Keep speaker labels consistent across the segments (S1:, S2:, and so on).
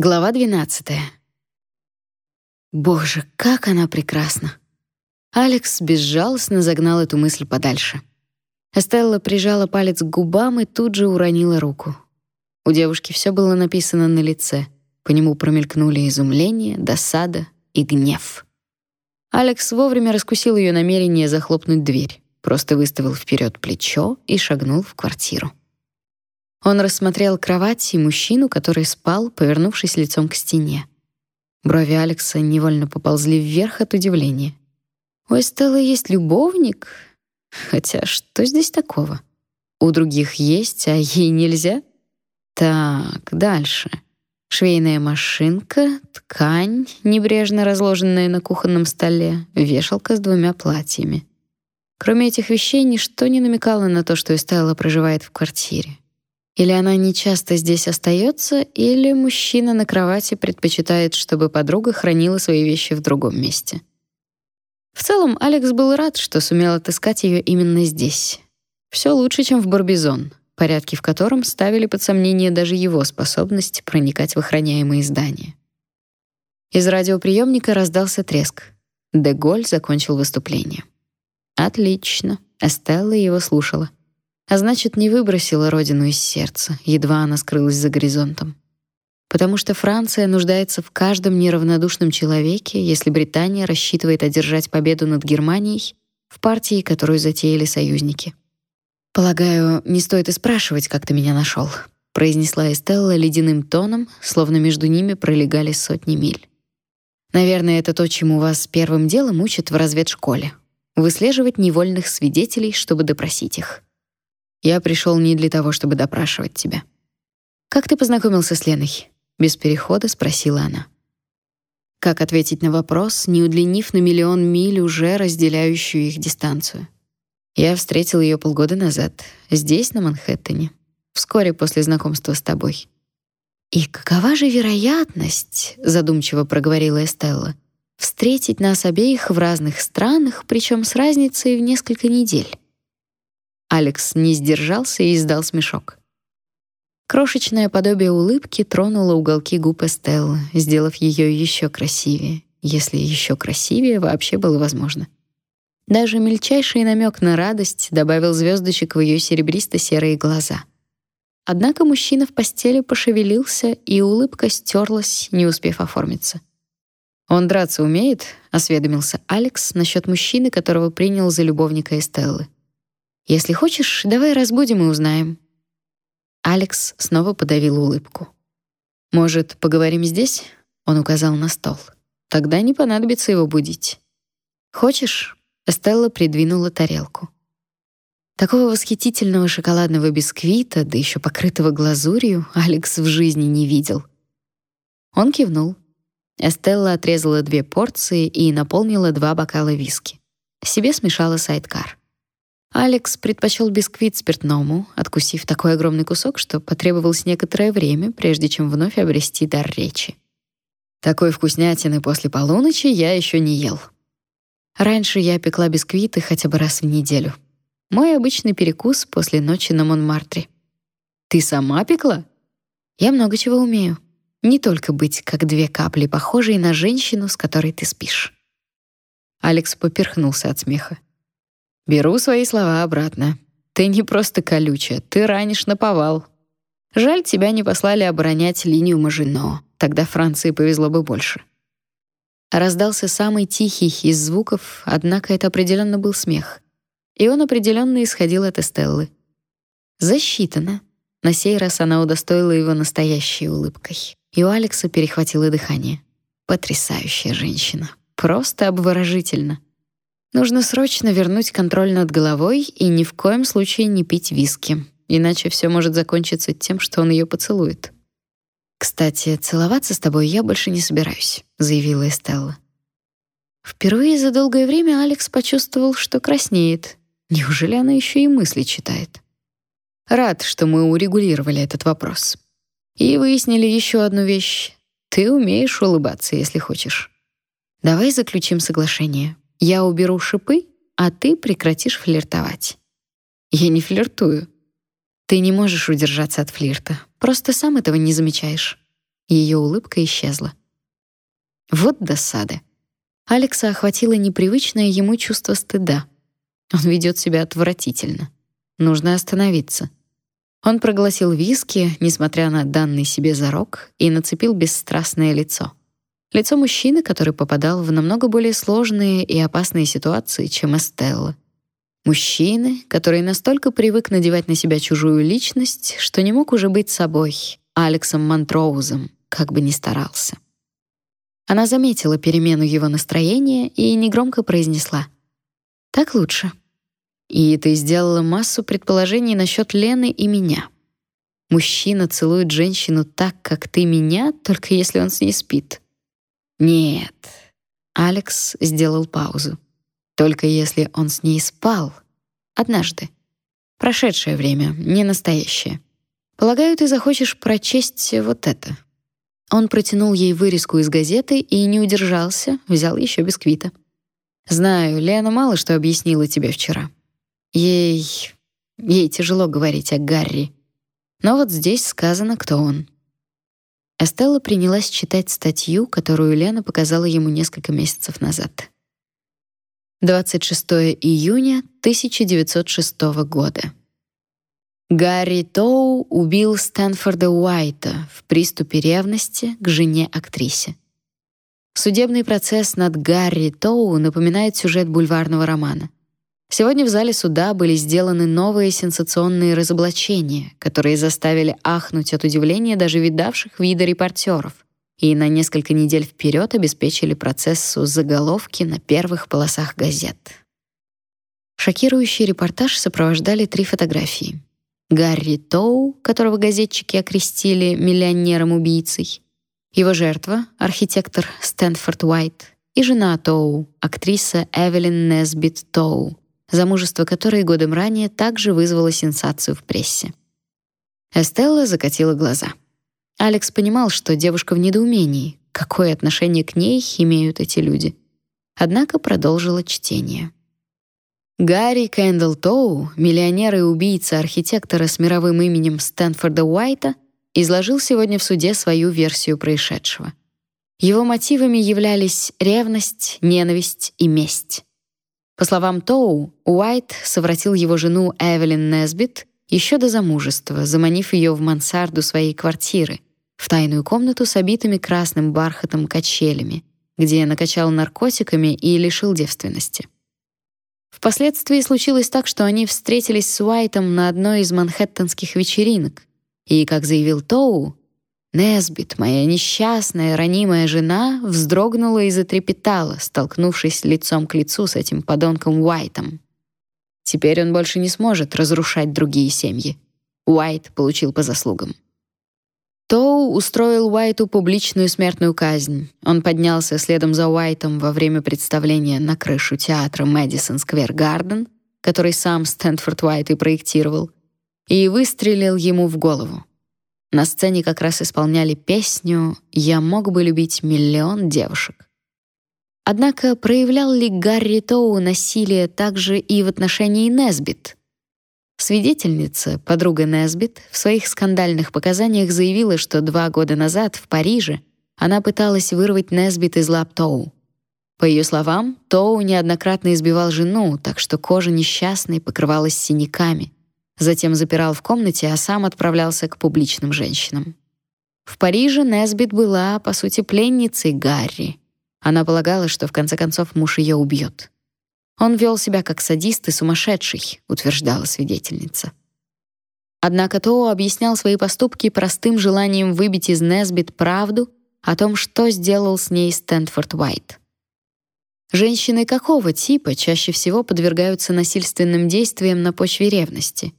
S1: Глава 12. Боже, как она прекрасна. Алекс безжалостно загнал эту мысль подальше. Эстелла прижала палец к губам и тут же уронила руку. У девушки все было написано на лице. По нему промелькнули изумление, досада и гнев. Алекс вовремя раскусил ее намерение захлопнуть дверь, просто выставил вперед плечо и шагнул в квартиру. Он рассмотрел кровать и мужчину, который спал, повернувшись лицом к стене. Брови Алекса невольно поползли вверх от удивления. У Эстеллы есть любовник? Хотя что здесь такого? У других есть, а ей нельзя? Так, дальше. Швейная машинка, ткань, небрежно разложенная на кухонном столе, вешалка с двумя платьями. Кроме этих вещей ничто не намекало на то, что Эстелла проживает в квартире. Или она не часто здесь остается, или мужчина на кровати предпочитает, чтобы подруга хранила свои вещи в другом месте. В целом, Алекс был рад, что сумел отыскать ее именно здесь. Все лучше, чем в Барбизон, порядки в котором ставили под сомнение даже его способность проникать в охраняемые здания. Из радиоприемника раздался треск. Деголь закончил выступление. Отлично. Эстелла его слушала а значит, не выбросила родину из сердца, едва она скрылась за горизонтом. Потому что Франция нуждается в каждом неравнодушном человеке, если Британия рассчитывает одержать победу над Германией в партии, которую затеяли союзники. Полагаю, не стоит и спрашивать, как ты меня нашел, произнесла Эстелла ледяным тоном, словно между ними пролегали сотни миль. Наверное, это то, чему вас первым делом учат в разведшколе выслеживать невольных свидетелей, чтобы допросить их. Я пришел не для того, чтобы допрашивать тебя. Как ты познакомился с Леной? без перехода спросила она. Как ответить на вопрос, не удлинив на миллион миль уже разделяющую их дистанцию? Я встретил ее полгода назад, здесь на Манхэттене, вскоре после знакомства с тобой. И какова же вероятность, задумчиво проговорила Эстелла, встретить нас обеих в разных странах, причем с разницей в несколько недель? Алекс не сдержался и издал смешок. Крошечное подобие улыбки тронуло уголки губ Эстеллы, сделав ее еще красивее, если еще красивее вообще было возможно. Даже мельчайший намек на радость добавил звездочек в ее серебристо-серые глаза. Однако мужчина в постели пошевелился, и улыбка стерлась, не успев оформиться. «Он драться умеет?» — осведомился Алекс насчет мужчины, которого принял за любовника Эстеллы. Если хочешь, давай разбудим и узнаем. Алекс снова подавил улыбку. Может, поговорим здесь? Он указал на стол. Тогда не понадобится его будить. Хочешь? Эстелла придвинула тарелку. Такого восхитительного шоколадного бисквита, да еще покрытого глазурью, Алекс в жизни не видел. Он кивнул. Эстелла отрезала две порции и наполнила два бокала виски. Себе смешала сайдкар. Алекс предпочел бисквит спиртному, откусив такой огромный кусок, что потребовалось некоторое время, прежде чем вновь обрести дар речи. Такой вкуснятины после полуночи я еще не ел. Раньше я пекла бисквиты хотя бы раз в неделю. Мой обычный перекус после ночи на Монмартре. Ты сама пекла? Я много чего умею. Не только быть как две капли похожей на женщину, с которой ты спишь. Алекс поперхнулся от смеха. Беру свои слова обратно. Ты не просто колючая, ты ранишь наповал. Жаль, тебя не послали оборонять линию Мажино. Тогда Франции повезло бы больше. Раздался самый тихий из звуков, однако это определенно был смех. И он определенно исходил от Эстеллы. Засчитано. На сей раз она удостоила его настоящей улыбкой. И у Алекса перехватило дыхание. Потрясающая женщина. Просто обворожительно. Нужно срочно вернуть контроль над головой и ни в коем случае не пить виски, иначе все может закончиться тем, что он ее поцелует. Кстати, целоваться с тобой я больше не собираюсь, заявила Эстелла. Впервые за долгое время Алекс почувствовал, что краснеет. Неужели она еще и мысли читает? Рад, что мы урегулировали этот вопрос. И выяснили еще одну вещь. Ты умеешь улыбаться, если хочешь. Давай заключим соглашение. Я уберу шипы, а ты прекратишь флиртовать. Я не флиртую. Ты не можешь удержаться от флирта. Просто сам этого не замечаешь. Ее улыбка исчезла. Вот досада. Алекса охватило непривычное ему чувство стыда. Он ведет себя отвратительно. Нужно остановиться. Он проглотил виски, несмотря на данный себе зарок, и нацепил бесстрастное лицо. Лицо мужчины, который попадал в намного более сложные и опасные ситуации, чем Эстелла. Мужчины, который настолько привык надевать на себя чужую личность, что не мог уже быть собой, Алексом Монтроузом, как бы ни старался. Она заметила перемену его настроения и негромко произнесла: "Так лучше". И ты сделала массу предположений насчет Лены и меня. Мужчина целует женщину так, как ты меня, только если он с ней спит. Нет. Алекс сделал паузу. Только если он с ней спал однажды. Прошедшее время, не настоящее. Полагаю, ты захочешь прочесть вот это. Он протянул ей вырезку из газеты и не удержался, взял еще бисквита. Знаю, Лена мало что объяснила тебе вчера. Ей ей тяжело говорить о Гарри. Но вот здесь сказано, кто он. Эстелла принялась читать статью, которую Лена показала ему несколько месяцев назад. 26 июня 1906 года. Гарри Тоу убил Стэнфорда Уайта в приступе ревности к жене-актрисе. Судебный процесс над Гарри Тоу напоминает сюжет бульварного романа. Сегодня в зале суда были сделаны новые сенсационные разоблачения, которые заставили ахнуть от удивления даже видавших вида репортеров и на несколько недель вперед обеспечили процессу заголовки на первых полосах газет. Шокирующий репортаж сопровождали три фотографии. Гарри Тоу, которого газетчики окрестили миллионером-убийцей, его жертва, архитектор Стэнфорд Уайт, и жена Тоу, актриса Эвелин Несбит Тоу, замужество которой годом ранее также вызвало сенсацию в прессе. Эстелла закатила глаза. Алекс понимал, что девушка в недоумении, какое отношение к ней имеют эти люди. Однако продолжила чтение. Гарри Кэндл Тоу, миллионер и убийца архитектора с мировым именем Стэнфорда Уайта, изложил сегодня в суде свою версию происшедшего. Его мотивами являлись ревность, ненависть и месть. По словам Тоу, Уайт совратил его жену Эвелин Несбит еще до замужества, заманив ее в мансарду своей квартиры, в тайную комнату с обитыми красным бархатом качелями, где накачал наркотиками и лишил девственности. Впоследствии случилось так, что они встретились с Уайтом на одной из манхэттенских вечеринок, и, как заявил Тоу, Несбит, моя несчастная, ранимая жена, вздрогнула и затрепетала, столкнувшись лицом к лицу с этим подонком Уайтом. Теперь он больше не сможет разрушать другие семьи. Уайт получил по заслугам. Тоу устроил Уайту публичную смертную казнь. Он поднялся следом за Уайтом во время представления на крышу театра Мэдисон Сквер Гарден, который сам Стэнфорд Уайт и проектировал, и выстрелил ему в голову. На сцене как раз исполняли песню «Я мог бы любить миллион девушек». Однако проявлял ли Гарри Тоу насилие также и в отношении Несбит? Свидетельница, подруга Несбит, в своих скандальных показаниях заявила, что два года назад в Париже она пыталась вырвать Несбит из лап Тоу. По ее словам, Тоу неоднократно избивал жену, так что кожа несчастной покрывалась синяками. Затем запирал в комнате, а сам отправлялся к публичным женщинам. В Париже Несбит была, по сути, пленницей Гарри. Она полагала, что в конце концов муж ее убьет. Он вел себя как садист и сумасшедший, утверждала свидетельница. Однако Тоу объяснял свои поступки простым желанием выбить из Несбит правду о том, что сделал с ней Стэнфорд Уайт. Женщины какого типа чаще всего подвергаются насильственным действиям на почве ревности?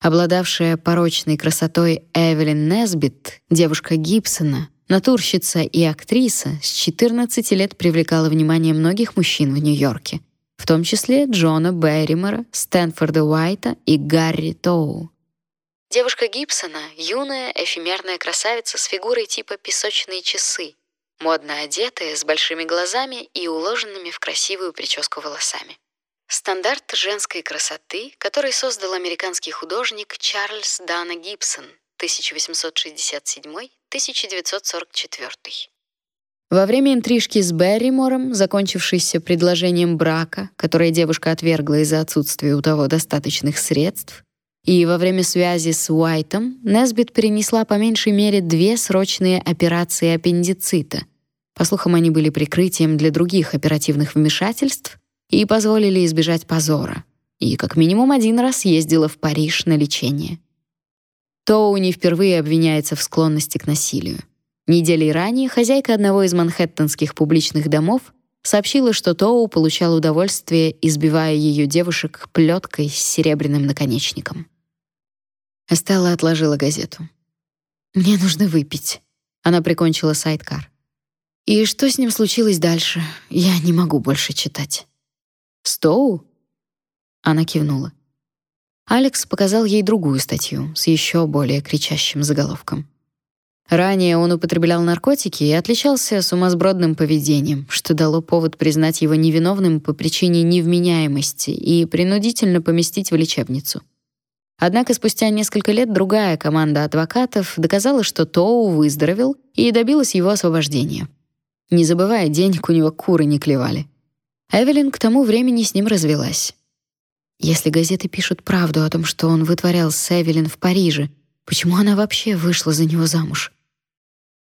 S1: Обладавшая порочной красотой Эвелин Несбит, девушка Гибсона, натурщица и актриса, с 14 лет привлекала внимание многих мужчин в Нью-Йорке — в том числе Джона Берримора, Стэнфорда Уайта и Гарри Тоу. Девушка Гибсона — юная, эфемерная красавица с фигурой типа песочные часы, модно одетая, с большими глазами и уложенными в красивую прическу волосами. Стандарт женской красоты, который создал американский художник Чарльз Дана Гибсон 1867-1944. Во время интрижки с Берримором, закончившейся предложением брака, которое девушка отвергла из-за отсутствия у того достаточных средств, и во время связи с Уайтом Несбит перенесла по меньшей мере две срочные операции аппендицита. По слухам, они были прикрытием для других оперативных вмешательств и позволили избежать позора. И как минимум один раз ездила в Париж на лечение. Тоу не впервые обвиняется в склонности к насилию. Неделей ранее хозяйка одного из манхэттенских публичных домов сообщила, что Тоу получал удовольствие, избивая ее девушек плеткой с серебряным наконечником. Эстелла отложила газету. «Мне нужно выпить». Она прикончила сайдкар. «И что с ним случилось дальше? Я не могу больше читать». «Стоу?» Она кивнула. Алекс показал ей другую статью с еще более кричащим заголовком. Ранее он употреблял наркотики и отличался сумасбродным поведением, что дало повод признать его невиновным по причине невменяемости и принудительно поместить в лечебницу. Однако спустя несколько лет другая команда адвокатов доказала, что Тоу выздоровел и добилась его освобождения. Не забывая, денег у него куры не клевали. Эвелин к тому времени с ним развелась. Если газеты пишут правду о том, что он вытворял с Эвелин в Париже, почему она вообще вышла за него замуж?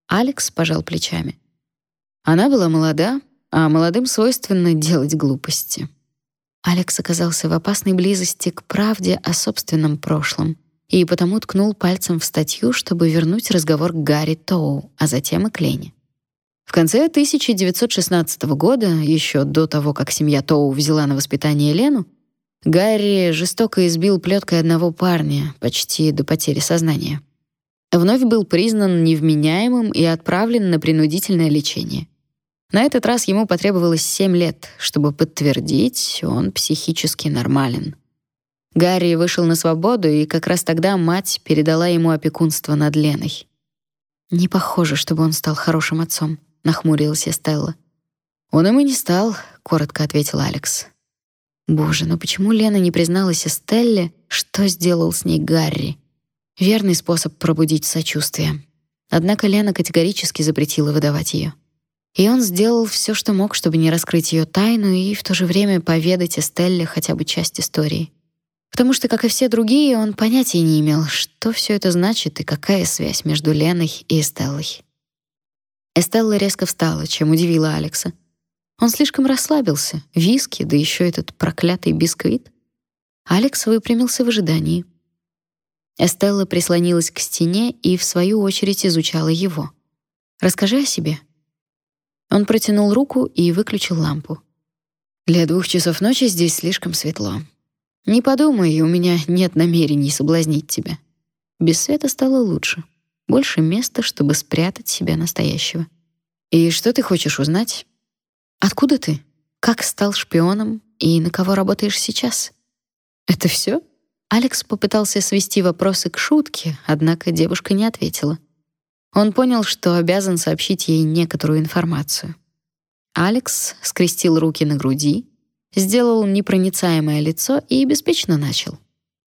S1: Алекс пожал плечами. Она была молода, а молодым свойственно делать глупости. Алекс оказался в опасной близости к правде о собственном прошлом и потому ткнул пальцем в статью, чтобы вернуть разговор к Гарри Тоу, а затем и к Лене. В конце 1916 года, еще до того, как семья Тоу взяла на воспитание Лену, Гарри жестоко избил плеткой одного парня, почти до потери сознания вновь был признан невменяемым и отправлен на принудительное лечение. На этот раз ему потребовалось 7 лет, чтобы подтвердить, он психически нормален. Гарри вышел на свободу, и как раз тогда мать передала ему опекунство над Леной. «Не похоже, чтобы он стал хорошим отцом», — нахмурилась Стелла. «Он им и не стал», — коротко ответил Алекс. «Боже, но почему Лена не призналась Стелле, что сделал с ней Гарри?» Верный способ пробудить сочувствие. Однако Лена категорически запретила выдавать ее. И он сделал все, что мог, чтобы не раскрыть ее тайну и в то же время поведать Эстелле хотя бы часть истории. Потому что, как и все другие, он понятия не имел, что все это значит и какая связь между Леной и Эстеллой. Эстелла резко встала, чем удивила Алекса. Он слишком расслабился. Виски, да еще этот проклятый бисквит. Алекс выпрямился в ожидании. Эстелла прислонилась к стене и в свою очередь изучала его. Расскажи о себе. Он протянул руку и выключил лампу. Для двух часов ночи здесь слишком светло. Не подумай, у меня нет намерений соблазнить тебя. Без света стало лучше. Больше места, чтобы спрятать себя настоящего. И что ты хочешь узнать? Откуда ты? Как стал шпионом и на кого работаешь сейчас? Это все? Алекс попытался свести вопросы к шутке, однако девушка не ответила. Он понял, что обязан сообщить ей некоторую информацию. Алекс скрестил руки на груди, сделал непроницаемое лицо и беспечно начал.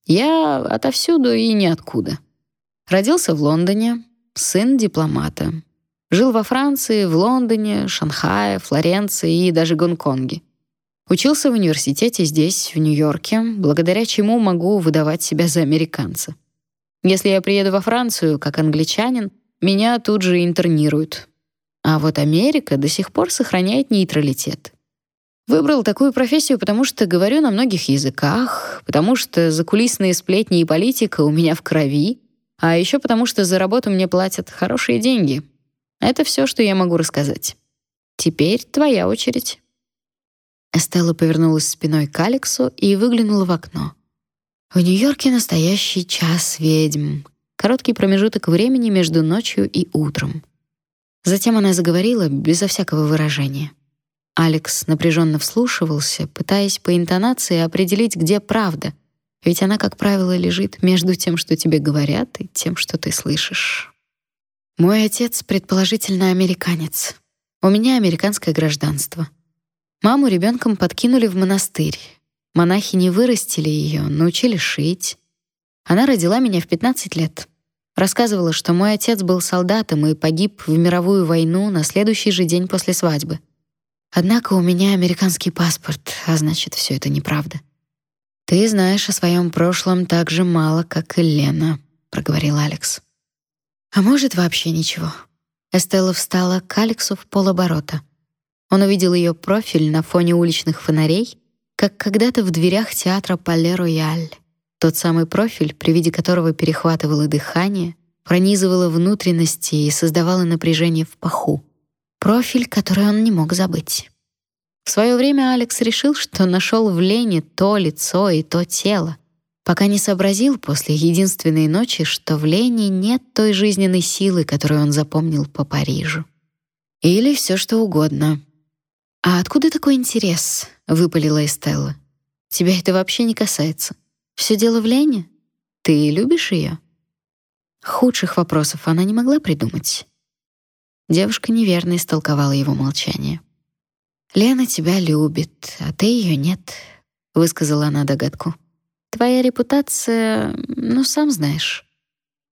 S1: «Я отовсюду и ниоткуда. Родился в Лондоне, сын дипломата. Жил во Франции, в Лондоне, Шанхае, Флоренции и даже Гонконге. Учился в университете здесь, в Нью-Йорке, благодаря чему могу выдавать себя за американца. Если я приеду во Францию как англичанин, меня тут же интернируют. А вот Америка до сих пор сохраняет нейтралитет. Выбрал такую профессию, потому что говорю на многих языках, потому что закулисные сплетни и политика у меня в крови, а еще потому что за работу мне платят хорошие деньги. Это все, что я могу рассказать. Теперь твоя очередь. Эстелла повернулась спиной к Алексу и выглянула в окно. В Нью-Йорке настоящий час ведьм. Короткий промежуток времени между ночью и утром. Затем она заговорила безо всякого выражения. Алекс напряженно вслушивался, пытаясь по интонации определить, где правда, ведь она, как правило, лежит между тем, что тебе говорят, и тем, что ты слышишь. Мой отец предположительно американец. У меня американское гражданство. Маму ребенком подкинули в монастырь. Монахи не вырастили ее, научили шить. Она родила меня в 15 лет. Рассказывала, что мой отец был солдатом и погиб в мировую войну на следующий же день после свадьбы. Однако у меня американский паспорт, а значит, все это неправда. Ты знаешь о своем прошлом так же мало, как и Лена, проговорил Алекс. А может, вообще ничего. Эстелла встала к Алексу в полоборота. Он увидел ее профиль на фоне уличных фонарей, как когда-то в дверях театра Пале-Рояль. Тот самый профиль, при виде которого перехватывало дыхание, пронизывало внутренности и создавало напряжение в паху. Профиль, который он не мог забыть. В свое время Алекс решил, что нашел в Лене то лицо и то тело, пока не сообразил после единственной ночи, что в Лене нет той жизненной силы, которую он запомнил по Парижу. Или все что угодно. «А откуда такой интерес?» — выпалила Эстелла. «Тебя это вообще не касается. Все дело в Лене? Ты любишь ее?» Худших вопросов она не могла придумать. Девушка неверно истолковала его молчание. «Лена тебя любит, а ты ее нет», — высказала она догадку. Твоя репутация, ну, сам знаешь.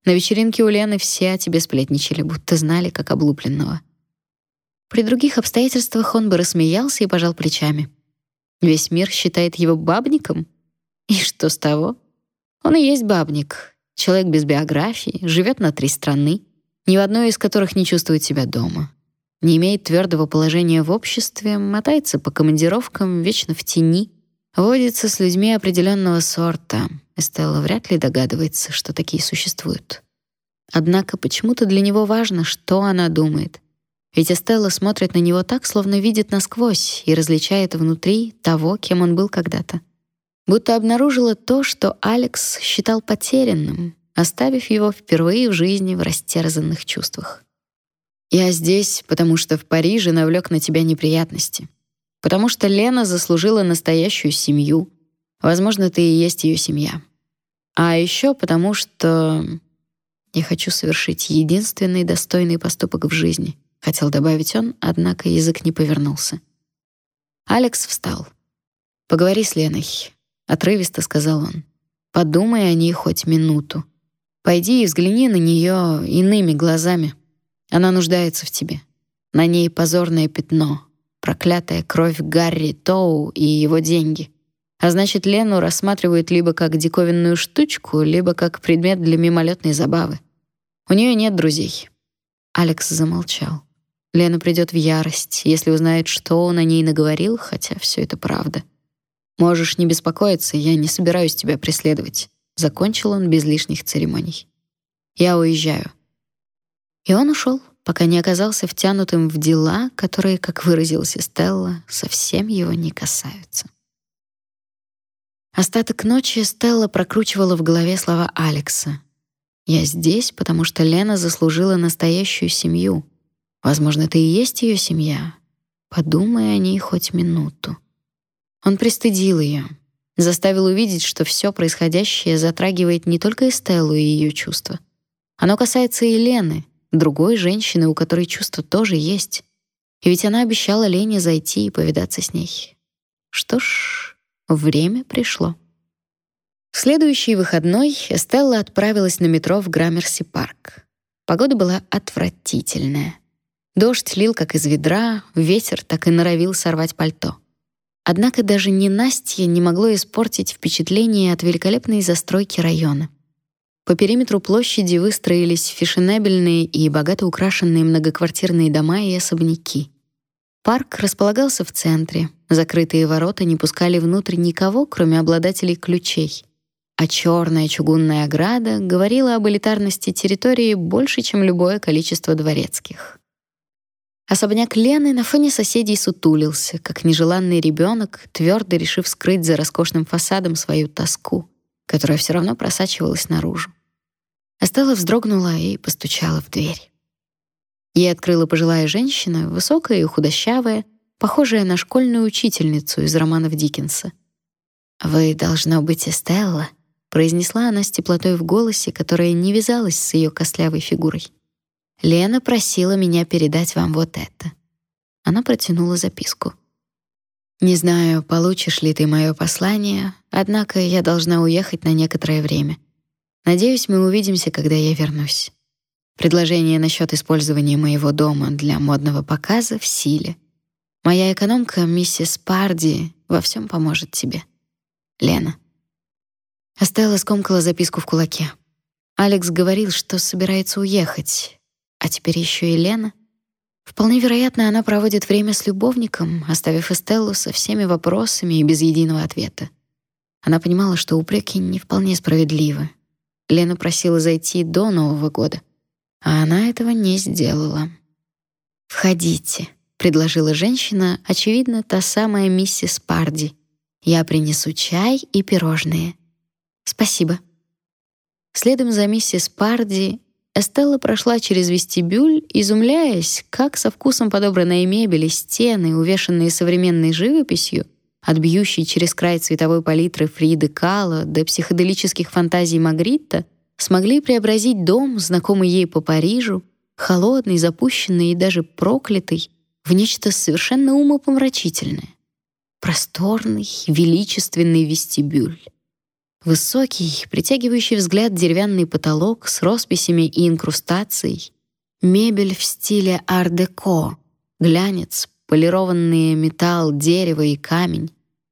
S1: На вечеринке у Лены все о тебе сплетничали, будто знали, как облупленного. При других обстоятельствах он бы рассмеялся и пожал плечами. Весь мир считает его бабником. И что с того? Он и есть бабник. Человек без биографии, живет на три страны, ни в одной из которых не чувствует себя дома. Не имеет твердого положения в обществе, мотается по командировкам, вечно в тени — Водится с людьми определенного сорта. Эстелла вряд ли догадывается, что такие существуют. Однако почему-то для него важно, что она думает. Ведь Эстелла смотрит на него так, словно видит насквозь и различает внутри того, кем он был когда-то. Будто обнаружила то, что Алекс считал потерянным, оставив его впервые в жизни в растерзанных чувствах. «Я здесь, потому что в Париже навлек на тебя неприятности потому что Лена заслужила настоящую семью. Возможно, ты и есть ее семья. А еще потому что я хочу совершить единственный достойный поступок в жизни, хотел добавить он, однако язык не повернулся. Алекс встал. Поговори с Леной, отрывисто сказал он. Подумай о ней хоть минуту. Пойди и взгляни на нее иными глазами. Она нуждается в тебе. На ней позорное пятно, проклятая кровь Гарри Тоу и его деньги. А значит, Лену рассматривают либо как диковинную штучку, либо как предмет для мимолетной забавы. У нее нет друзей. Алекс замолчал. Лена придет в ярость, если узнает, что он о ней наговорил, хотя все это правда. Можешь не беспокоиться, я не собираюсь тебя преследовать, закончил он без лишних церемоний. Я уезжаю. И он ушел пока не оказался втянутым в дела, которые, как выразилась Стелла, совсем его не касаются. Остаток ночи Стелла прокручивала в голове слова Алекса. «Я здесь, потому что Лена заслужила настоящую семью. Возможно, это и есть ее семья. Подумай о ней хоть минуту». Он пристыдил ее, заставил увидеть, что все происходящее затрагивает не только Эстеллу и ее чувства. Оно касается и Лены, другой женщины, у которой чувства тоже есть. И ведь она обещала Лене зайти и повидаться с ней. Что ж, время пришло. В следующий выходной Эстелла отправилась на метро в Граммерси-парк. Погода была отвратительная. Дождь лил как из ведра, ветер так и норовил сорвать пальто. Однако даже ненастье не могло испортить впечатление от великолепной застройки района. По периметру площади выстроились фешенебельные и богато украшенные многоквартирные дома и особняки. Парк располагался в центре. Закрытые ворота не пускали внутрь никого, кроме обладателей ключей. А черная чугунная ограда говорила об элитарности территории больше, чем любое количество дворецких. Особняк Лены на фоне соседей сутулился, как нежеланный ребенок, твердо решив скрыть за роскошным фасадом свою тоску которая все равно просачивалась наружу. Остала вздрогнула и постучала в дверь. Ей открыла пожилая женщина, высокая и худощавая, похожая на школьную учительницу из романов Диккенса. «Вы, должно быть, Эстелла», — произнесла она с теплотой в голосе, которая не вязалась с ее костлявой фигурой. «Лена просила меня передать вам вот это». Она протянула записку. Не знаю, получишь ли ты мое послание, однако я должна уехать на некоторое время. Надеюсь, мы увидимся, когда я вернусь. Предложение насчет использования моего дома для модного показа в силе. Моя экономка, миссис Парди, во всем поможет тебе. Лена. Остella скомкала записку в кулаке. Алекс говорил, что собирается уехать. А теперь еще и Лена. Вполне вероятно, она проводит время с любовником, оставив Эстеллу со всеми вопросами и без единого ответа. Она понимала, что упреки не вполне справедливы. Лена просила зайти до Нового года, а она этого не сделала. «Входите», — предложила женщина, очевидно, та самая миссис Парди. «Я принесу чай и пирожные». «Спасибо». Следом за миссис Парди Эстелла прошла через вестибюль, изумляясь, как со вкусом подобранная мебель и стены, увешанные современной живописью, от бьющей через край цветовой палитры Фриды Кала до психоделических фантазий Магритта, смогли преобразить дом, знакомый ей по Парижу, холодный, запущенный и даже проклятый, в нечто совершенно умопомрачительное. Просторный, величественный вестибюль. Высокий, притягивающий взгляд деревянный потолок с росписями и инкрустацией, мебель в стиле ар-деко, глянец, полированные металл, дерево и камень.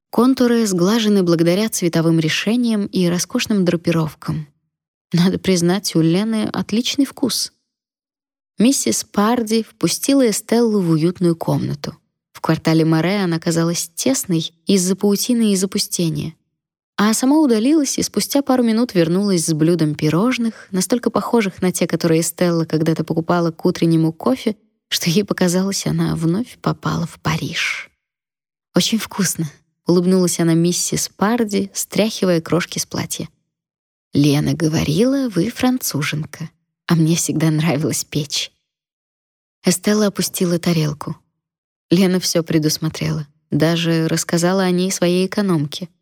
S1: Контуры сглажены благодаря цветовым решениям и роскошным драпировкам. Надо признать, у Лены отличный вкус. Миссис Парди впустила Эстеллу в уютную комнату. В квартале Море она казалась тесной из-за паутины и запустения а сама удалилась и спустя пару минут вернулась с блюдом пирожных, настолько похожих на те, которые Стелла когда-то покупала к утреннему кофе, что ей показалось, она вновь попала в Париж. «Очень вкусно», — улыбнулась она миссис Парди, стряхивая крошки с платья. «Лена говорила, вы француженка, а мне всегда нравилось печь». Эстелла опустила тарелку. Лена все предусмотрела, даже рассказала о ней своей экономке —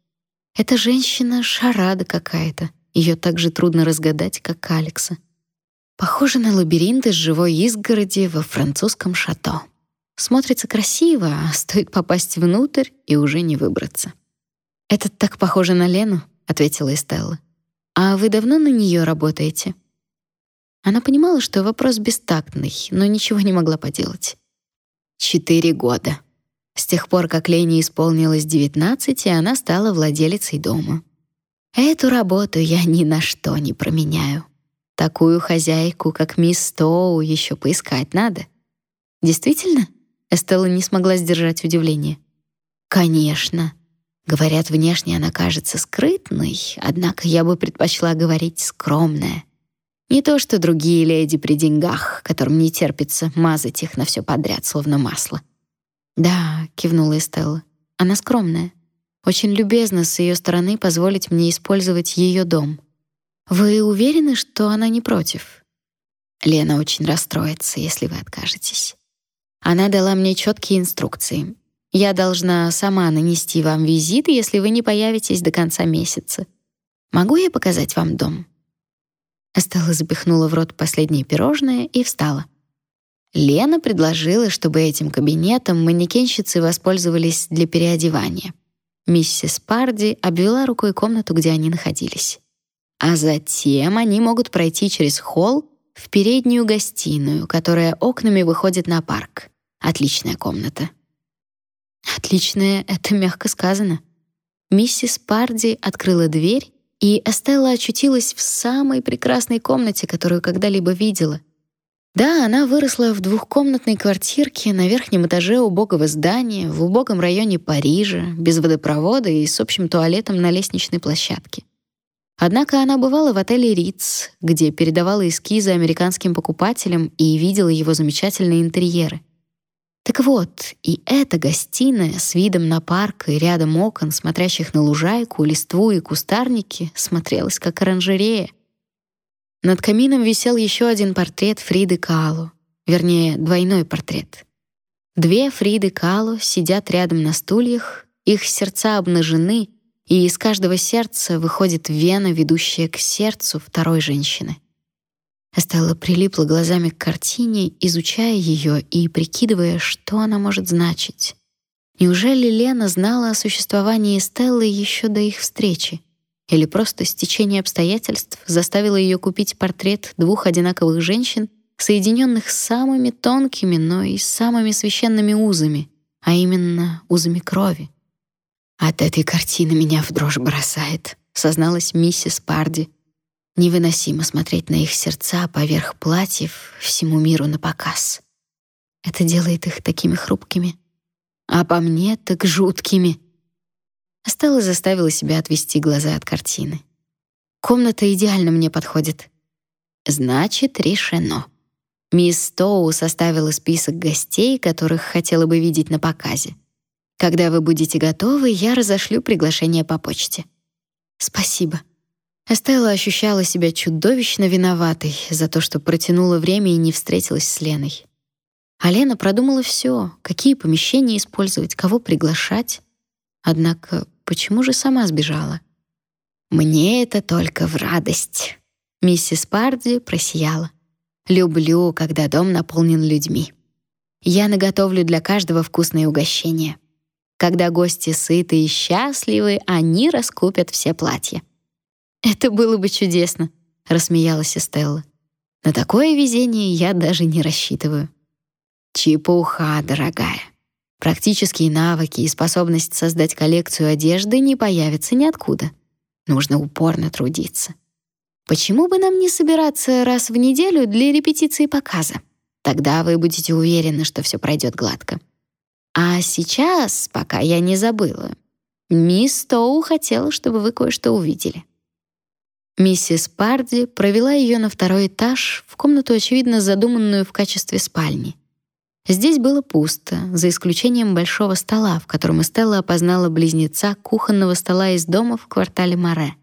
S1: эта женщина — шарада какая-то. Ее так же трудно разгадать, как Алекса. Похоже на лабиринт из живой изгороди во французском шато. Смотрится красиво, а стоит попасть внутрь и уже не выбраться. «Это так похоже на Лену», — ответила Эстелла. «А вы давно на нее работаете?» Она понимала, что вопрос бестактный, но ничего не могла поделать. «Четыре года», с тех пор, как Лене исполнилось 19, она стала владелицей дома. Эту работу я ни на что не променяю. Такую хозяйку, как мисс Стоу, еще поискать надо. Действительно? Эстелла не смогла сдержать удивление. Конечно. Говорят, внешне она кажется скрытной, однако я бы предпочла говорить скромная. Не то что другие леди при деньгах, которым не терпится мазать их на все подряд, словно масло. «Да», — кивнула Эстелла. «Она скромная. Очень любезно с ее стороны позволить мне использовать ее дом. Вы уверены, что она не против?» Лена очень расстроится, если вы откажетесь. Она дала мне четкие инструкции. Я должна сама нанести вам визит, если вы не появитесь до конца месяца. Могу я показать вам дом?» Эстелла запихнула в рот последнее пирожное и встала. Лена предложила, чтобы этим кабинетом манекенщицы воспользовались для переодевания. Миссис Парди обвела рукой комнату, где они находились. А затем они могут пройти через холл в переднюю гостиную, которая окнами выходит на парк. Отличная комната. Отличная — это мягко сказано. Миссис Парди открыла дверь, и Эстелла очутилась в самой прекрасной комнате, которую когда-либо видела — да, она выросла в двухкомнатной квартирке на верхнем этаже убогого здания в убогом районе Парижа, без водопровода и с общим туалетом на лестничной площадке. Однако она бывала в отеле Ritz, где передавала эскизы американским покупателям и видела его замечательные интерьеры. Так вот, и эта гостиная с видом на парк и рядом окон, смотрящих на лужайку, листву и кустарники, смотрелась как оранжерея — над камином висел еще один портрет Фриды Кало, вернее, двойной портрет. Две Фриды Кало сидят рядом на стульях, их сердца обнажены, и из каждого сердца выходит вена, ведущая к сердцу второй женщины. Эстелла прилипла глазами к картине, изучая ее и прикидывая, что она может значить. Неужели Лена знала о существовании Стеллы еще до их встречи? Или просто стечение обстоятельств заставило ее купить портрет двух одинаковых женщин, соединенных самыми тонкими, но и самыми священными узами, а именно узами крови. От этой картины меня в дрожь бросает, созналась миссис Парди. Невыносимо смотреть на их сердца поверх платьев всему миру на показ. Это делает их такими хрупкими, а по мне так жуткими. Стелла заставила себя отвести глаза от картины. Комната идеально мне подходит. Значит, решено. Мисс Стоу составила список гостей, которых хотела бы видеть на показе. Когда вы будете готовы, я разошлю приглашение по почте. Спасибо. Эстелла ощущала себя чудовищно виноватой за то, что протянула время и не встретилась с Леной. А Лена продумала все: какие помещения использовать, кого приглашать. Однако, почему же сама сбежала? Мне это только в радость. Миссис Парди просияла. Люблю, когда дом наполнен людьми. Я наготовлю для каждого вкусные угощения. Когда гости сыты и счастливы, они раскупят все платья. Это было бы чудесно, рассмеялась Стелла. На такое везение я даже не рассчитываю. Чепуха, дорогая. Практические навыки и способность создать коллекцию одежды не появятся ниоткуда. Нужно упорно трудиться. Почему бы нам не собираться раз в неделю для репетиции показа? Тогда вы будете уверены, что все пройдет гладко. А сейчас, пока я не забыла, мисс Тоу хотела, чтобы вы кое-что увидели. Миссис Парди провела ее на второй этаж, в комнату, очевидно, задуманную в качестве спальни. Здесь было пусто, за исключением большого стола, в котором Эстелла опознала близнеца кухонного стола из дома в квартале Море.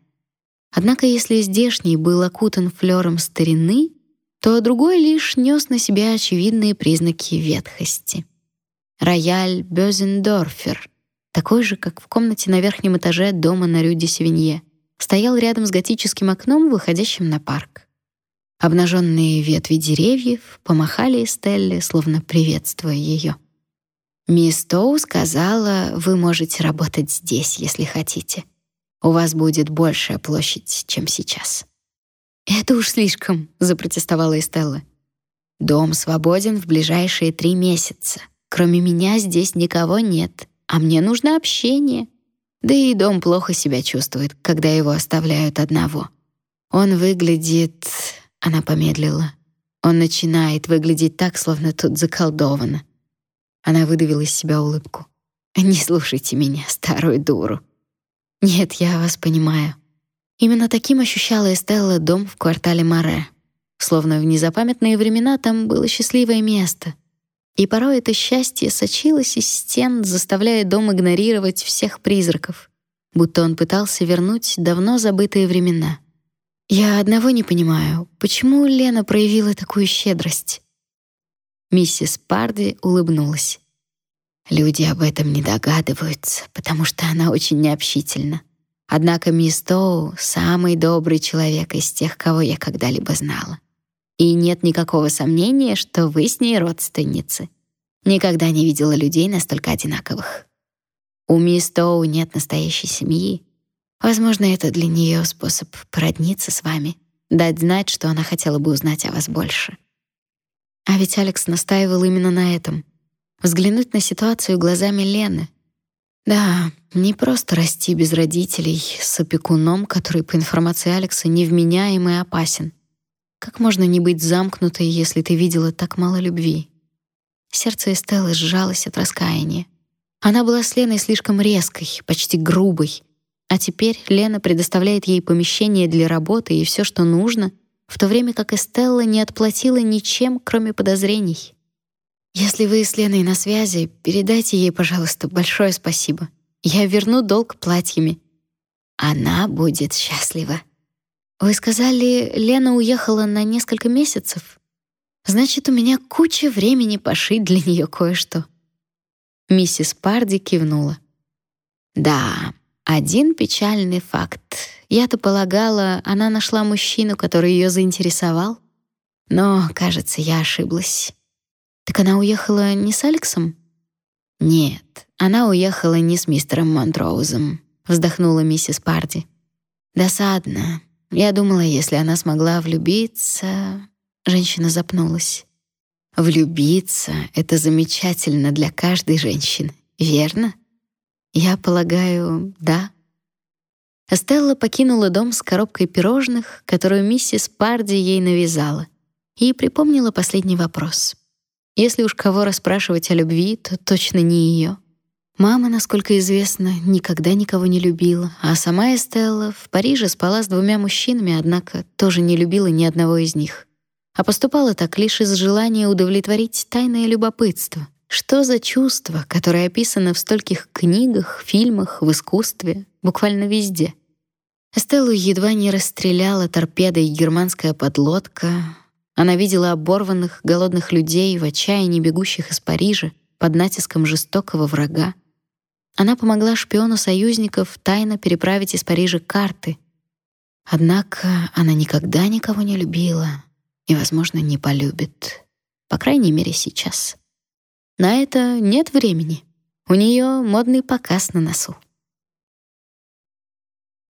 S1: Однако если здешний был окутан флером старины, то другой лишь нес на себя очевидные признаки ветхости. Рояль Бёзендорфер, такой же, как в комнате на верхнем этаже дома на Рю-де-Севинье, стоял рядом с готическим окном, выходящим на парк. Обнаженные ветви деревьев помахали Стелле, словно приветствуя ее. Мисс Тоу сказала, вы можете работать здесь, если хотите. У вас будет большая площадь, чем сейчас. Это уж слишком, запротестовала Эстелла. Дом свободен в ближайшие три месяца. Кроме меня здесь никого нет, а мне нужно общение. Да и дом плохо себя чувствует, когда его оставляют одного. Он выглядит она помедлила. Он начинает выглядеть так, словно тут заколдовано. Она выдавила из себя улыбку. Не слушайте меня, старую дуру. Нет, я вас понимаю. Именно таким ощущала Эстелла дом в квартале Море. Словно в незапамятные времена там было счастливое место. И порой это счастье сочилось из стен, заставляя дом игнорировать всех призраков, будто он пытался вернуть давно забытые времена. Я одного не понимаю, почему Лена проявила такую щедрость. Миссис Парди улыбнулась. Люди об этом не догадываются, потому что она очень необщительна. Однако мисс Тоу самый добрый человек из тех, кого я когда-либо знала. И нет никакого сомнения, что вы с ней родственницы. Никогда не видела людей настолько одинаковых. У мисс Тоу нет настоящей семьи, Возможно, это для нее способ породниться с вами, дать знать, что она хотела бы узнать о вас больше. А ведь Алекс настаивал именно на этом. Взглянуть на ситуацию глазами Лены. Да, не просто расти без родителей с опекуном, который, по информации Алекса, невменяем и опасен. Как можно не быть замкнутой, если ты видела так мало любви? Сердце Эстеллы сжалось от раскаяния. Она была с Леной слишком резкой, почти грубой, а теперь Лена предоставляет ей помещение для работы и все, что нужно, в то время как Эстелла не отплатила ничем, кроме подозрений. Если вы с Леной на связи, передайте ей, пожалуйста, большое спасибо. Я верну долг платьями. Она будет счастлива. Вы сказали, Лена уехала на несколько месяцев. Значит, у меня куча времени пошить для нее кое-что. Миссис Парди кивнула. Да, один печальный факт. Я-то полагала, она нашла мужчину, который ее заинтересовал. Но, кажется, я ошиблась. Так она уехала не с Алексом? Нет, она уехала не с мистером Монтроузом, вздохнула миссис Парди. Досадно. Я думала, если она смогла влюбиться, женщина запнулась. Влюбиться это замечательно для каждой женщины, верно? Я полагаю, да. Стелла покинула дом с коробкой пирожных, которую миссис Парди ей навязала, и припомнила последний вопрос. Если уж кого расспрашивать о любви, то точно не ее. Мама, насколько известно, никогда никого не любила, а сама Эстелла в Париже спала с двумя мужчинами, однако тоже не любила ни одного из них. А поступала так лишь из желания удовлетворить тайное любопытство. Что за чувство, которое описано в стольких книгах, фильмах, в искусстве, буквально везде? Эстеллу едва не расстреляла торпедой германская подлодка. Она видела оборванных, голодных людей в отчаянии бегущих из Парижа под натиском жестокого врага. Она помогла шпиону союзников тайно переправить из Парижа карты. Однако она никогда никого не любила и, возможно, не полюбит. По крайней мере, сейчас. На это нет времени. У нее модный показ на носу.